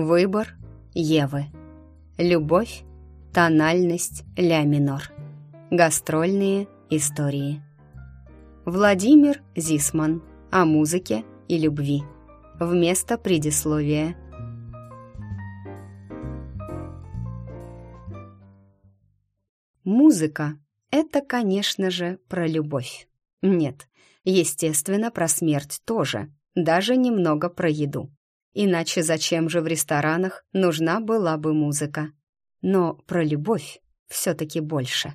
Выбор Евы. Любовь, тональность ля минор. Гастрольные истории. Владимир Зисман. О музыке и любви. Вместо предисловия. Музыка — это, конечно же, про любовь. Нет, естественно, про смерть тоже, даже немного про еду. Иначе зачем же в ресторанах нужна была бы музыка? Но про любовь все-таки больше.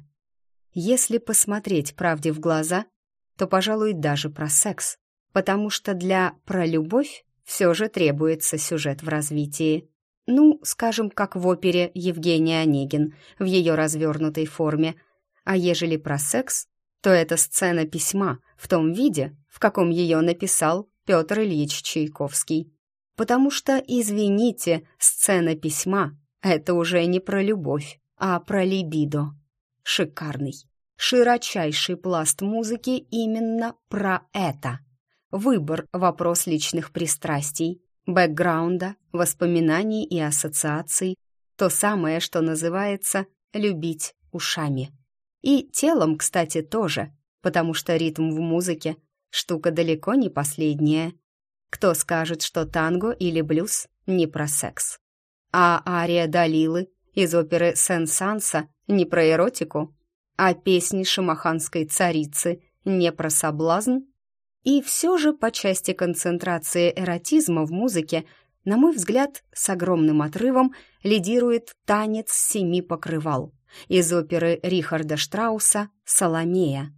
Если посмотреть правде в глаза, то, пожалуй, даже про секс, потому что для «про любовь» все же требуется сюжет в развитии. Ну, скажем, как в опере Евгения Онегин в ее развернутой форме. А ежели про секс, то это сцена письма в том виде, в каком ее написал Петр Ильич Чайковский. Потому что, извините, сцена письма — это уже не про любовь, а про либидо. Шикарный, широчайший пласт музыки именно про это. Выбор — вопрос личных пристрастий, бэкграунда, воспоминаний и ассоциаций, то самое, что называется «любить ушами». И телом, кстати, тоже, потому что ритм в музыке — штука далеко не последняя. Кто скажет, что танго или блюз не про секс? А ария Далилы из оперы «Сен-Санса» не про эротику? А песни шамаханской царицы не про соблазн? И все же по части концентрации эротизма в музыке, на мой взгляд, с огромным отрывом лидирует «Танец семи покрывал» из оперы Рихарда Штрауса «Соломея».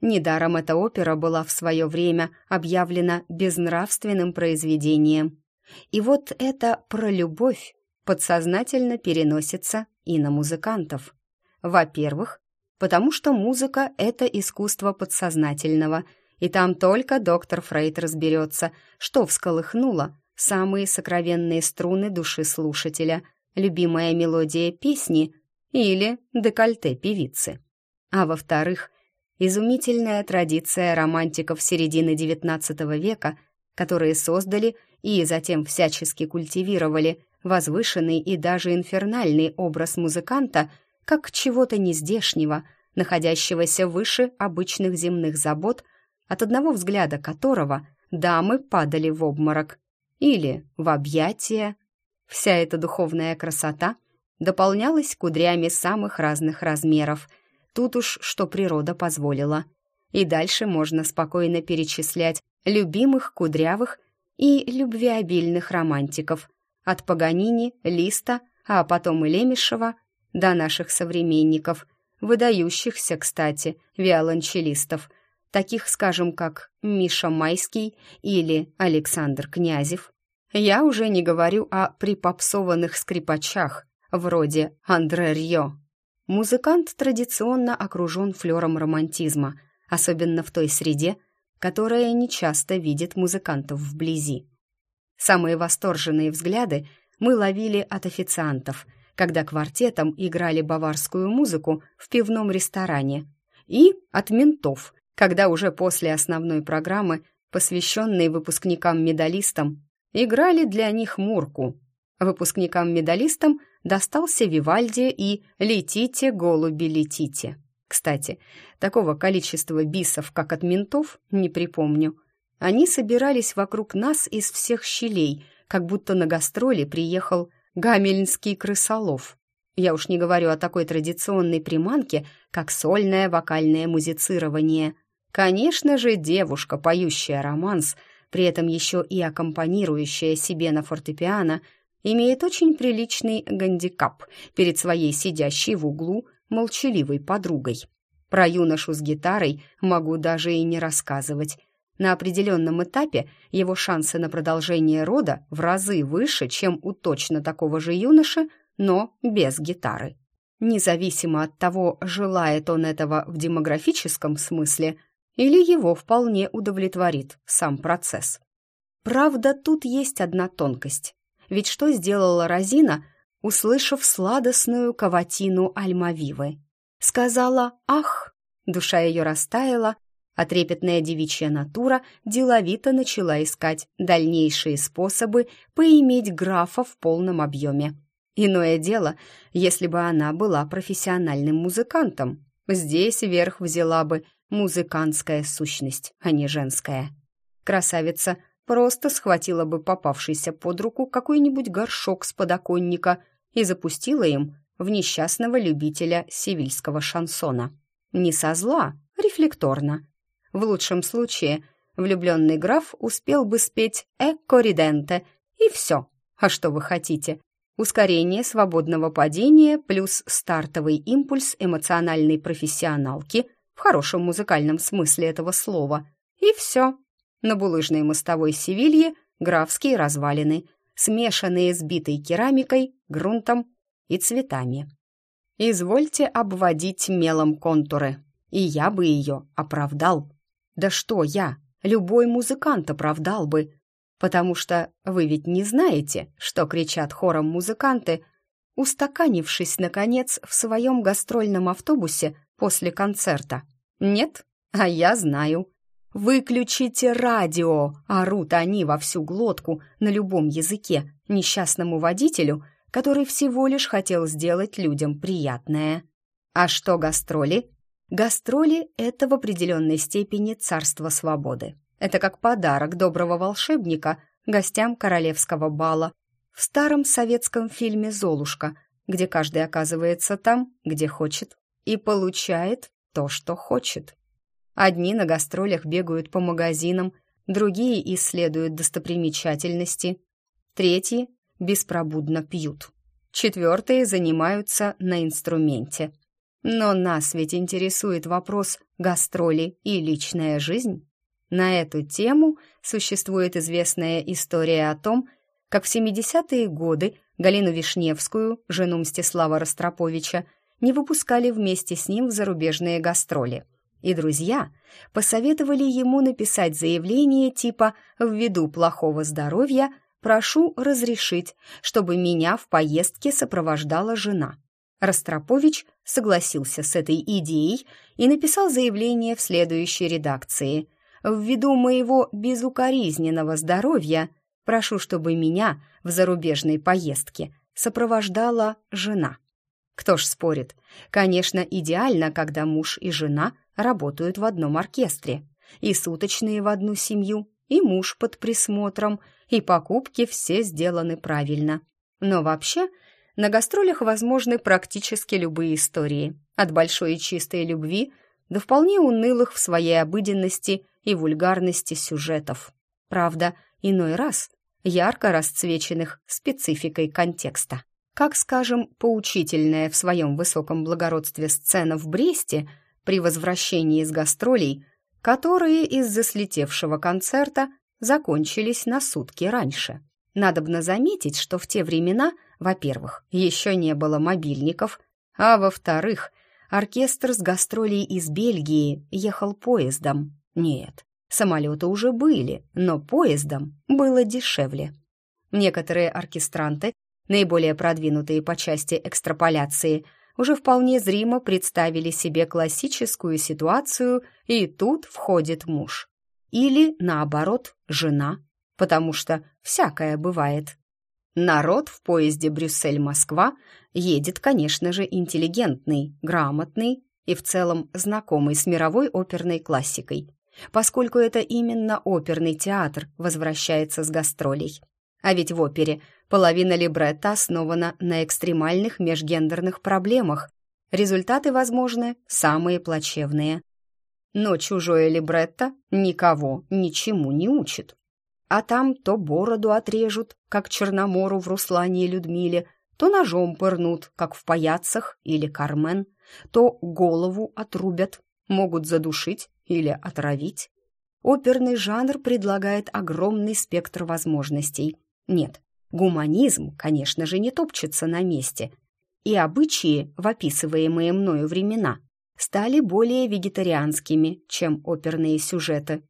Недаром эта опера была в свое время объявлена безнравственным произведением. И вот это про любовь подсознательно переносится и на музыкантов. Во-первых, потому что музыка — это искусство подсознательного, и там только доктор Фрейд разберется, что всколыхнуло самые сокровенные струны души слушателя, любимая мелодия песни или декольте певицы. А во-вторых, изумительная традиция романтиков середины XIX века, которые создали и затем всячески культивировали возвышенный и даже инфернальный образ музыканта как чего-то нездешнего, находящегося выше обычных земных забот, от одного взгляда которого дамы падали в обморок или в объятия. Вся эта духовная красота дополнялась кудрями самых разных размеров – Тут уж что природа позволила. И дальше можно спокойно перечислять любимых кудрявых и любвеобильных романтиков. От Паганини, Листа, а потом и Лемешева до наших современников, выдающихся, кстати, виолончелистов, таких, скажем, как Миша Майский или Александр Князев. Я уже не говорю о припопсованных скрипачах, вроде Андре Рьо. Музыкант традиционно окружен флером романтизма, особенно в той среде, которая нечасто видит музыкантов вблизи. Самые восторженные взгляды мы ловили от официантов, когда квартетом играли баварскую музыку в пивном ресторане, и от ментов, когда уже после основной программы, посвященной выпускникам-медалистам, играли для них мурку. Выпускникам-медалистам достался Вивальди и «Летите, голуби, летите». Кстати, такого количества бисов, как от ментов, не припомню. Они собирались вокруг нас из всех щелей, как будто на гастроли приехал гамельнский крысолов. Я уж не говорю о такой традиционной приманке, как сольное вокальное музицирование. Конечно же, девушка, поющая романс, при этом еще и аккомпанирующая себе на фортепиано – имеет очень приличный гандикап перед своей сидящей в углу молчаливой подругой. Про юношу с гитарой могу даже и не рассказывать. На определенном этапе его шансы на продолжение рода в разы выше, чем у точно такого же юноши, но без гитары. Независимо от того, желает он этого в демографическом смысле или его вполне удовлетворит сам процесс. Правда, тут есть одна тонкость. Ведь что сделала Розина, услышав сладостную каватину Альмавивы? Сказала «Ах!» Душа ее растаяла, а трепетная девичья натура деловито начала искать дальнейшие способы поиметь графа в полном объеме. Иное дело, если бы она была профессиональным музыкантом. Здесь верх взяла бы музыкантская сущность, а не женская. Красавица просто схватила бы попавшийся под руку какой-нибудь горшок с подоконника и запустила им в несчастного любителя сивильского шансона. Не со зла, рефлекторно. В лучшем случае влюбленный граф успел бы спеть «Экко риденте» и все. А что вы хотите? Ускорение свободного падения плюс стартовый импульс эмоциональной профессионалки в хорошем музыкальном смысле этого слова. И все. На булыжной мостовой Севилье графские развалины, смешанные с битой керамикой, грунтом и цветами. Извольте обводить мелом контуры, и я бы ее оправдал. Да что я, любой музыкант оправдал бы, потому что вы ведь не знаете, что кричат хором музыканты, устаканившись, наконец, в своем гастрольном автобусе после концерта. Нет? А я знаю. «Выключите радио!» — орут они во всю глотку на любом языке несчастному водителю, который всего лишь хотел сделать людям приятное. А что гастроли? Гастроли — это в определенной степени царство свободы. Это как подарок доброго волшебника гостям королевского бала в старом советском фильме «Золушка», где каждый оказывается там, где хочет, и получает то, что хочет. Одни на гастролях бегают по магазинам, другие исследуют достопримечательности, третьи беспробудно пьют, четвертые занимаются на инструменте. Но нас ведь интересует вопрос гастроли и личная жизнь. На эту тему существует известная история о том, как в 70-е годы Галину Вишневскую, жену Мстислава Ростроповича, не выпускали вместе с ним в зарубежные гастроли. И друзья посоветовали ему написать заявление типа «Ввиду плохого здоровья прошу разрешить, чтобы меня в поездке сопровождала жена». Ростропович согласился с этой идеей и написал заявление в следующей редакции. «Ввиду моего безукоризненного здоровья прошу, чтобы меня в зарубежной поездке сопровождала жена». Кто ж спорит? Конечно, идеально, когда муж и жена работают в одном оркестре. И суточные в одну семью, и муж под присмотром, и покупки все сделаны правильно. Но вообще, на гастролях возможны практически любые истории. От большой и чистой любви до вполне унылых в своей обыденности и вульгарности сюжетов. Правда, иной раз ярко расцвеченных спецификой контекста как, скажем, поучительная в своем высоком благородстве сцена в Бресте при возвращении из гастролей, которые из-за слетевшего концерта закончились на сутки раньше. Надобно заметить, что в те времена, во-первых, еще не было мобильников, а во-вторых, оркестр с гастролей из Бельгии ехал поездом. Нет, самолеты уже были, но поездом было дешевле. Некоторые оркестранты наиболее продвинутые по части экстраполяции, уже вполне зримо представили себе классическую ситуацию, и тут входит муж. Или, наоборот, жена, потому что всякое бывает. Народ в поезде Брюссель-Москва едет, конечно же, интеллигентный, грамотный и в целом знакомый с мировой оперной классикой, поскольку это именно оперный театр возвращается с гастролей. А ведь в опере половина либретто основана на экстремальных межгендерных проблемах. Результаты, возможны, самые плачевные. Но чужое либретто никого ничему не учит. А там то бороду отрежут, как Черномору в Руслане и Людмиле, то ножом пырнут, как в паяцах или Кармен, то голову отрубят, могут задушить или отравить. Оперный жанр предлагает огромный спектр возможностей – нет, гуманизм, конечно же, не топчется на месте. И обычаи, в описываемые мною времена, стали более вегетарианскими, чем оперные сюжеты.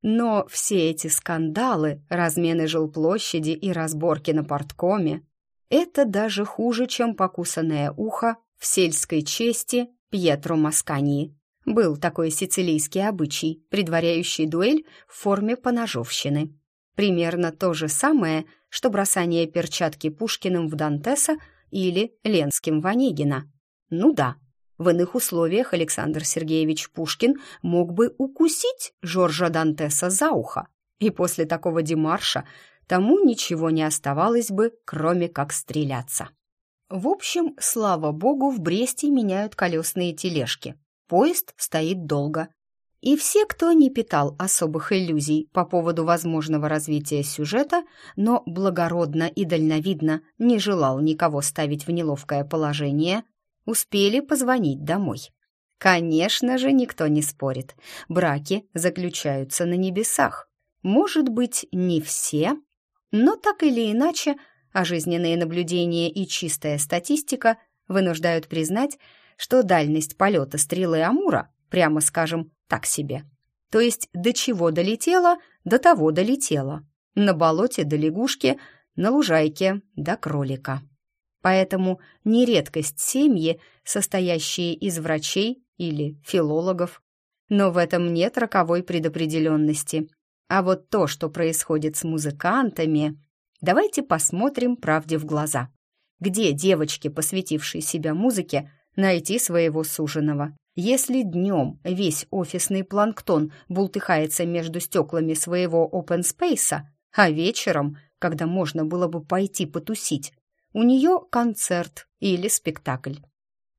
Но все эти скандалы, размены жилплощади и разборки на порткоме — это даже хуже, чем покусанное ухо в сельской чести Пьетро Маскании. Был такой сицилийский обычай, предваряющий дуэль в форме поножовщины. Примерно то же самое, что бросание перчатки Пушкиным в Дантеса или Ленским в Онегина. Ну да, в иных условиях Александр Сергеевич Пушкин мог бы укусить Жоржа Дантеса за ухо, и после такого демарша тому ничего не оставалось бы, кроме как стреляться. В общем, слава богу, в Бресте меняют колесные тележки. Поезд стоит долго. И все, кто не питал особых иллюзий по поводу возможного развития сюжета, но благородно и дальновидно не желал никого ставить в неловкое положение, успели позвонить домой. Конечно же, никто не спорит. Браки заключаются на небесах. Может быть, не все, но так или иначе – а жизненные наблюдения и чистая статистика вынуждают признать, что дальность полета стрелы Амура, прямо скажем, так себе. То есть до чего долетела, до того долетела. На болоте до лягушки, на лужайке до кролика. Поэтому не редкость семьи, состоящие из врачей или филологов. Но в этом нет роковой предопределенности. А вот то, что происходит с музыкантами, Давайте посмотрим правде в глаза. Где девочке, посвятившей себя музыке, найти своего суженого? Если днем весь офисный планктон бултыхается между стеклами своего опенспейса, а вечером, когда можно было бы пойти потусить, у нее концерт или спектакль.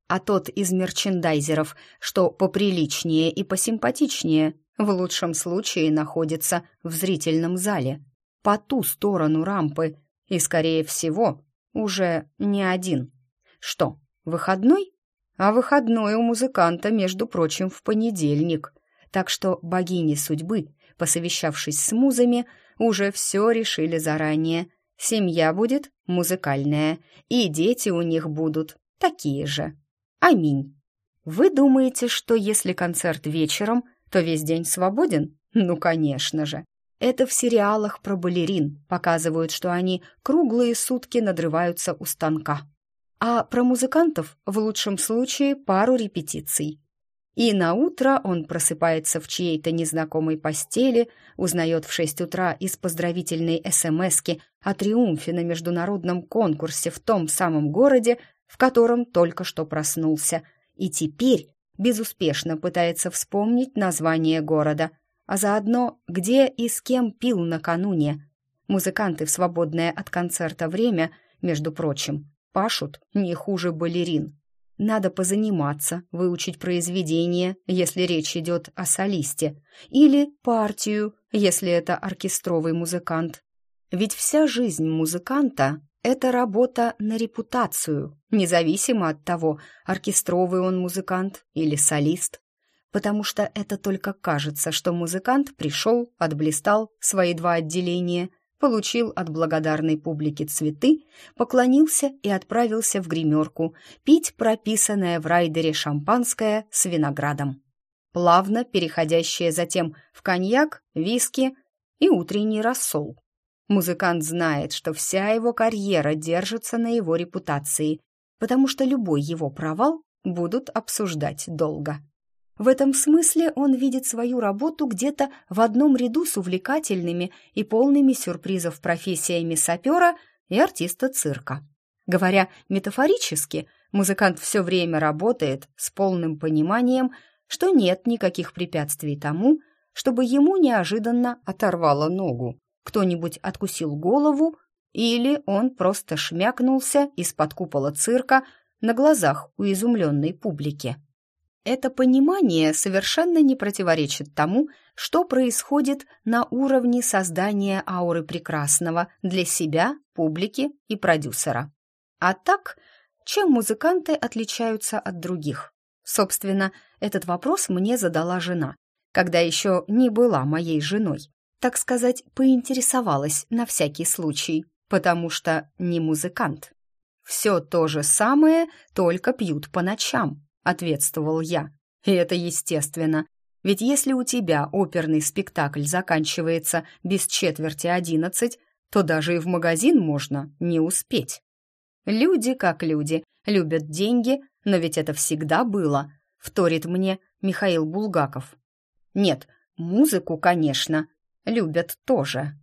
А тот из мерчендайзеров, что поприличнее и посимпатичнее, в лучшем случае находится в зрительном зале – по ту сторону рампы и, скорее всего, уже не один. Что, выходной? А выходной у музыканта, между прочим, в понедельник. Так что богини судьбы, посовещавшись с музами, уже все решили заранее. Семья будет музыкальная, и дети у них будут такие же. Аминь. Вы думаете, что если концерт вечером, то весь день свободен? Ну, конечно же. Это в сериалах про балерин показывают, что они круглые сутки надрываются у станка. А про музыкантов в лучшем случае пару репетиций. И на утро он просыпается в чьей-то незнакомой постели, узнает в шесть утра из поздравительной СМСки о триумфе на международном конкурсе в том самом городе, в котором только что проснулся, и теперь безуспешно пытается вспомнить название города – а заодно где и с кем пил накануне. Музыканты в свободное от концерта время, между прочим, пашут не хуже балерин. Надо позаниматься, выучить произведение, если речь идет о солисте, или партию, если это оркестровый музыкант. Ведь вся жизнь музыканта — это работа на репутацию, независимо от того, оркестровый он музыкант или солист потому что это только кажется, что музыкант пришел, отблистал свои два отделения, получил от благодарной публики цветы, поклонился и отправился в гримерку пить прописанное в райдере шампанское с виноградом, плавно переходящее затем в коньяк, виски и утренний рассол. Музыкант знает, что вся его карьера держится на его репутации, потому что любой его провал будут обсуждать долго. В этом смысле он видит свою работу где-то в одном ряду с увлекательными и полными сюрпризов профессиями сапера и артиста цирка. Говоря метафорически, музыкант все время работает с полным пониманием, что нет никаких препятствий тому, чтобы ему неожиданно оторвало ногу, кто-нибудь откусил голову или он просто шмякнулся из-под купола цирка на глазах у изумленной публики. Это понимание совершенно не противоречит тому, что происходит на уровне создания ауры прекрасного для себя, публики и продюсера. А так, чем музыканты отличаются от других? Собственно, этот вопрос мне задала жена, когда еще не была моей женой. Так сказать, поинтересовалась на всякий случай, потому что не музыкант. Все то же самое, только пьют по ночам ответствовал я. И это естественно. Ведь если у тебя оперный спектакль заканчивается без четверти одиннадцать, то даже и в магазин можно не успеть. Люди как люди, любят деньги, но ведь это всегда было, вторит мне Михаил Булгаков. Нет, музыку, конечно, любят тоже.